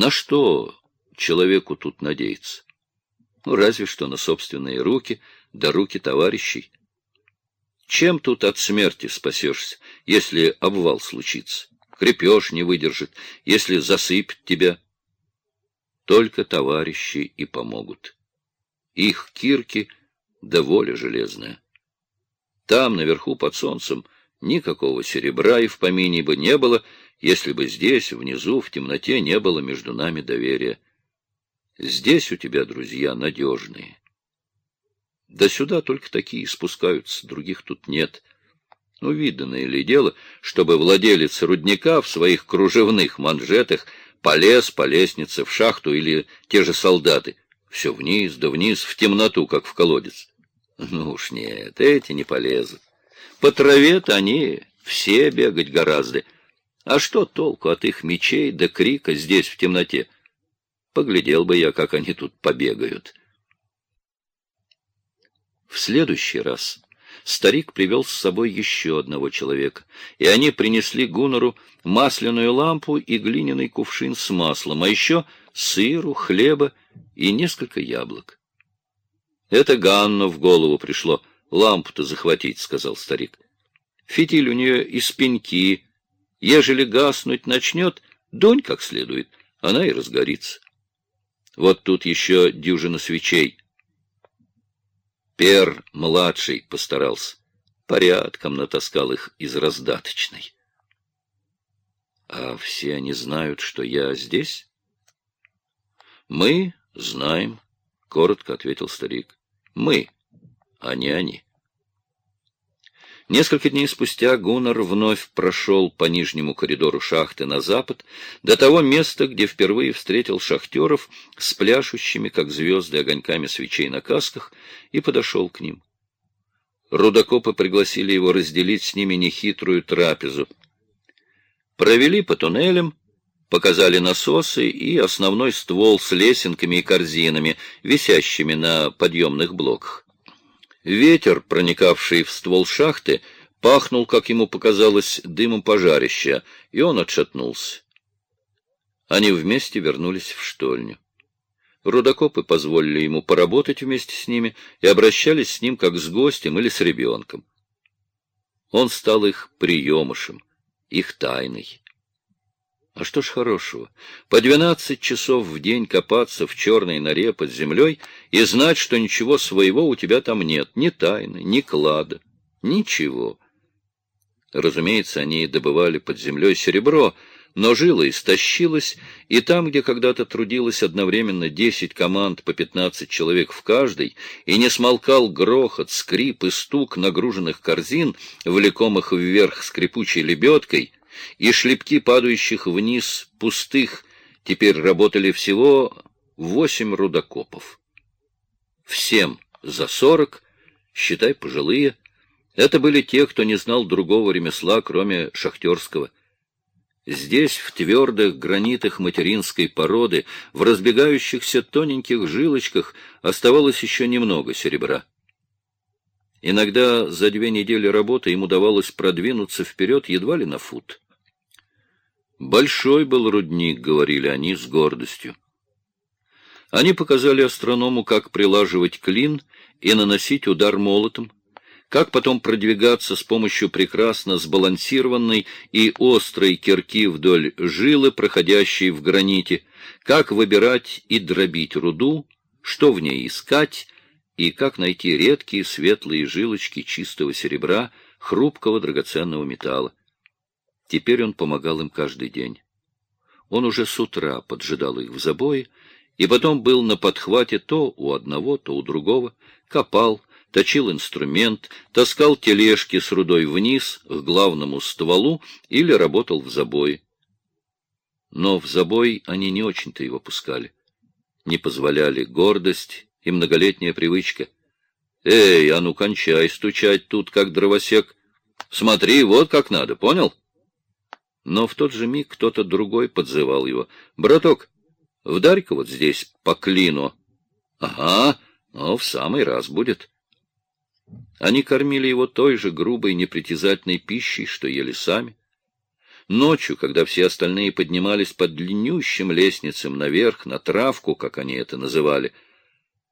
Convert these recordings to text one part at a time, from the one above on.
На что человеку тут надеяться? Ну, разве что на собственные руки, да руки товарищей. Чем тут от смерти спасешься, если обвал случится? Крепеж не выдержит, если засыпет тебя. Только товарищи и помогут. Их кирки да воля железная. Там, наверху, под солнцем, никакого серебра и в помине бы не было, если бы здесь, внизу, в темноте, не было между нами доверия. Здесь у тебя друзья надежные. Да сюда только такие спускаются, других тут нет. Ну, виданное ли дело, чтобы владелец рудника в своих кружевных манжетах полез по лестнице в шахту или те же солдаты. Все вниз да вниз, в темноту, как в колодец. Ну уж нет, эти не полезут. По траве-то они все бегать гораздо. А что толку от их мечей да крика здесь в темноте? Поглядел бы я, как они тут побегают. В следующий раз старик привел с собой еще одного человека, и они принесли Гуннеру масляную лампу и глиняный кувшин с маслом, а еще сыру, хлеба и несколько яблок. — Это Ганну в голову пришло, лампу-то захватить, — сказал старик. — Фитиль у нее из пеньки. Ежели гаснуть начнет, дунь как следует, она и разгорится. Вот тут еще дюжина свечей — Пер-младший постарался. Порядком натаскал их из раздаточной. — А все они знают, что я здесь? — Мы знаем, — коротко ответил старик. — Мы, а не они. Несколько дней спустя Гуннар вновь прошел по нижнему коридору шахты на запад, до того места, где впервые встретил шахтеров с пляшущими, как звезды, огоньками свечей на касках, и подошел к ним. Рудокопы пригласили его разделить с ними нехитрую трапезу. Провели по туннелям, показали насосы и основной ствол с лесенками и корзинами, висящими на подъемных блоках. Ветер, проникавший в ствол шахты, пахнул, как ему показалось, дымом пожарища, и он отшатнулся. Они вместе вернулись в штольню. Рудокопы позволили ему поработать вместе с ними и обращались с ним как с гостем или с ребенком. Он стал их приемышем, их тайной. А что ж хорошего? По двенадцать часов в день копаться в черной норе под землей и знать, что ничего своего у тебя там нет, ни тайны, ни клада, ничего. Разумеется, они добывали под землей серебро, но жила истощилась, и там, где когда-то трудилось одновременно десять команд по пятнадцать человек в каждой, и не смолкал грохот, скрип и стук нагруженных корзин, влекомых вверх скрипучей лебедкой — и шлепки падающих вниз пустых теперь работали всего восемь рудокопов. Всем за сорок, считай пожилые, это были те, кто не знал другого ремесла, кроме шахтерского. Здесь, в твердых гранитах материнской породы, в разбегающихся тоненьких жилочках оставалось еще немного серебра. Иногда за две недели работы им удавалось продвинуться вперед едва ли на фут. Большой был рудник, говорили они с гордостью. Они показали астроному, как прилаживать клин и наносить удар молотом, как потом продвигаться с помощью прекрасно сбалансированной и острой кирки вдоль жилы, проходящей в граните, как выбирать и дробить руду, что в ней искать, и как найти редкие светлые жилочки чистого серебра, хрупкого драгоценного металла. Теперь он помогал им каждый день. Он уже с утра поджидал их в забое, и потом был на подхвате то у одного, то у другого, копал, точил инструмент, таскал тележки с рудой вниз к главному стволу или работал в забое. Но в забой они не очень-то его пускали. Не позволяли гордость и многолетняя привычка. «Эй, а ну кончай стучать тут, как дровосек! Смотри, вот как надо, понял?» Но в тот же миг кто-то другой подзывал его. «Браток, вдарь-ка вот здесь по клину». «Ага, ну, в самый раз будет». Они кормили его той же грубой, непритязательной пищей, что ели сами. Ночью, когда все остальные поднимались по длиннющим лестницам наверх, на травку, как они это называли,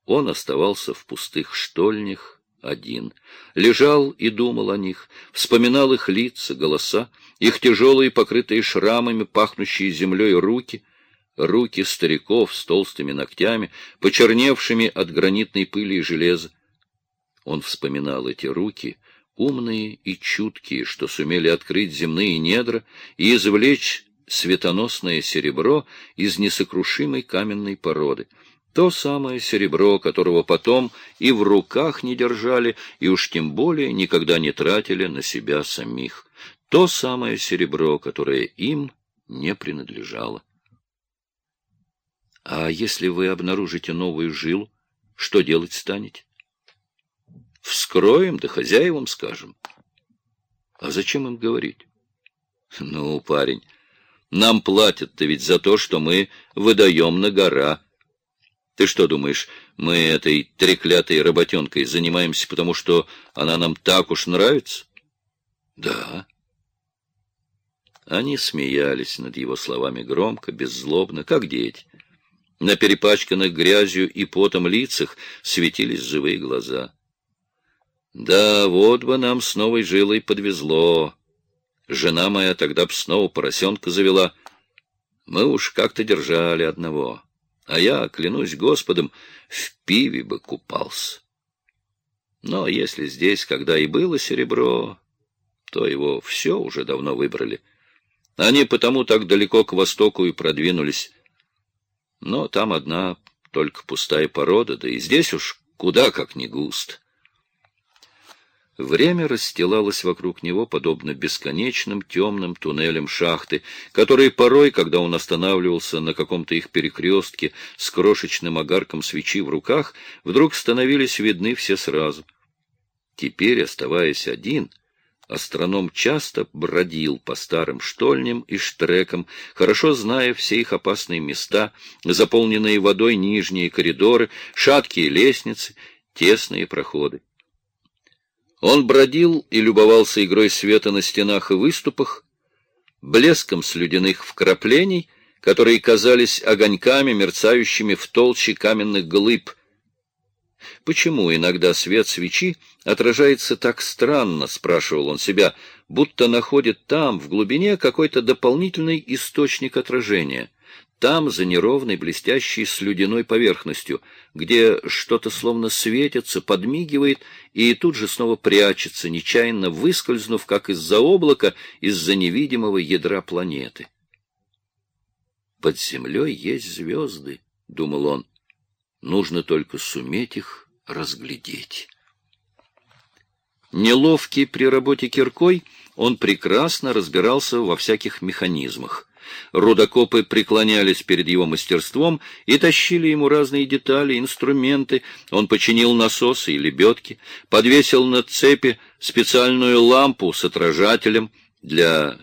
он оставался в пустых штольнях один. Лежал и думал о них, вспоминал их лица, голоса, их тяжелые, покрытые шрамами, пахнущие землей руки, руки стариков с толстыми ногтями, почерневшими от гранитной пыли и железа. Он вспоминал эти руки, умные и чуткие, что сумели открыть земные недра и извлечь светоносное серебро из несокрушимой каменной породы. То самое серебро, которого потом и в руках не держали, и уж тем более никогда не тратили на себя самих. То самое серебро, которое им не принадлежало. А если вы обнаружите новую жилу, что делать станете? Вскроем, да хозяевам скажем. А зачем им говорить? Ну, парень, нам платят-то ведь за то, что мы выдаем на гора. Ты что думаешь, мы этой треклятой работенкой занимаемся, потому что она нам так уж нравится? Да. Они смеялись над его словами громко, беззлобно, как дети. На перепачканных грязью и потом лицах светились живые глаза. Да, вот бы нам с новой жилой подвезло. Жена моя тогда б снова поросенка завела. Мы уж как-то держали одного. А я, клянусь Господом, в пиве бы купался. Но если здесь когда и было серебро, то его все уже давно выбрали. Они потому так далеко к востоку и продвинулись. Но там одна только пустая порода, да и здесь уж куда как не густо. Время расстилалось вокруг него, подобно бесконечным темным туннелям шахты, которые порой, когда он останавливался на каком-то их перекрестке с крошечным огарком свечи в руках, вдруг становились видны все сразу. Теперь, оставаясь один, астроном часто бродил по старым штольням и штрекам, хорошо зная все их опасные места, заполненные водой нижние коридоры, шаткие лестницы, тесные проходы. Он бродил и любовался игрой света на стенах и выступах, блеском слюдяных вкраплений, которые казались огоньками, мерцающими в толще каменных глыб. Почему иногда свет свечи отражается так странно, спрашивал он себя, будто находит там, в глубине, какой-то дополнительный источник отражения — там, за неровной, блестящей слюдяной поверхностью, где что-то словно светится, подмигивает и тут же снова прячется, нечаянно выскользнув, как из-за облака, из-за невидимого ядра планеты. «Под землей есть звезды», — думал он. «Нужно только суметь их разглядеть». Неловкий при работе киркой, он прекрасно разбирался во всяких механизмах. Рудокопы преклонялись перед его мастерством и тащили ему разные детали, инструменты. Он починил насосы и лебедки, подвесил на цепи специальную лампу с отражателем для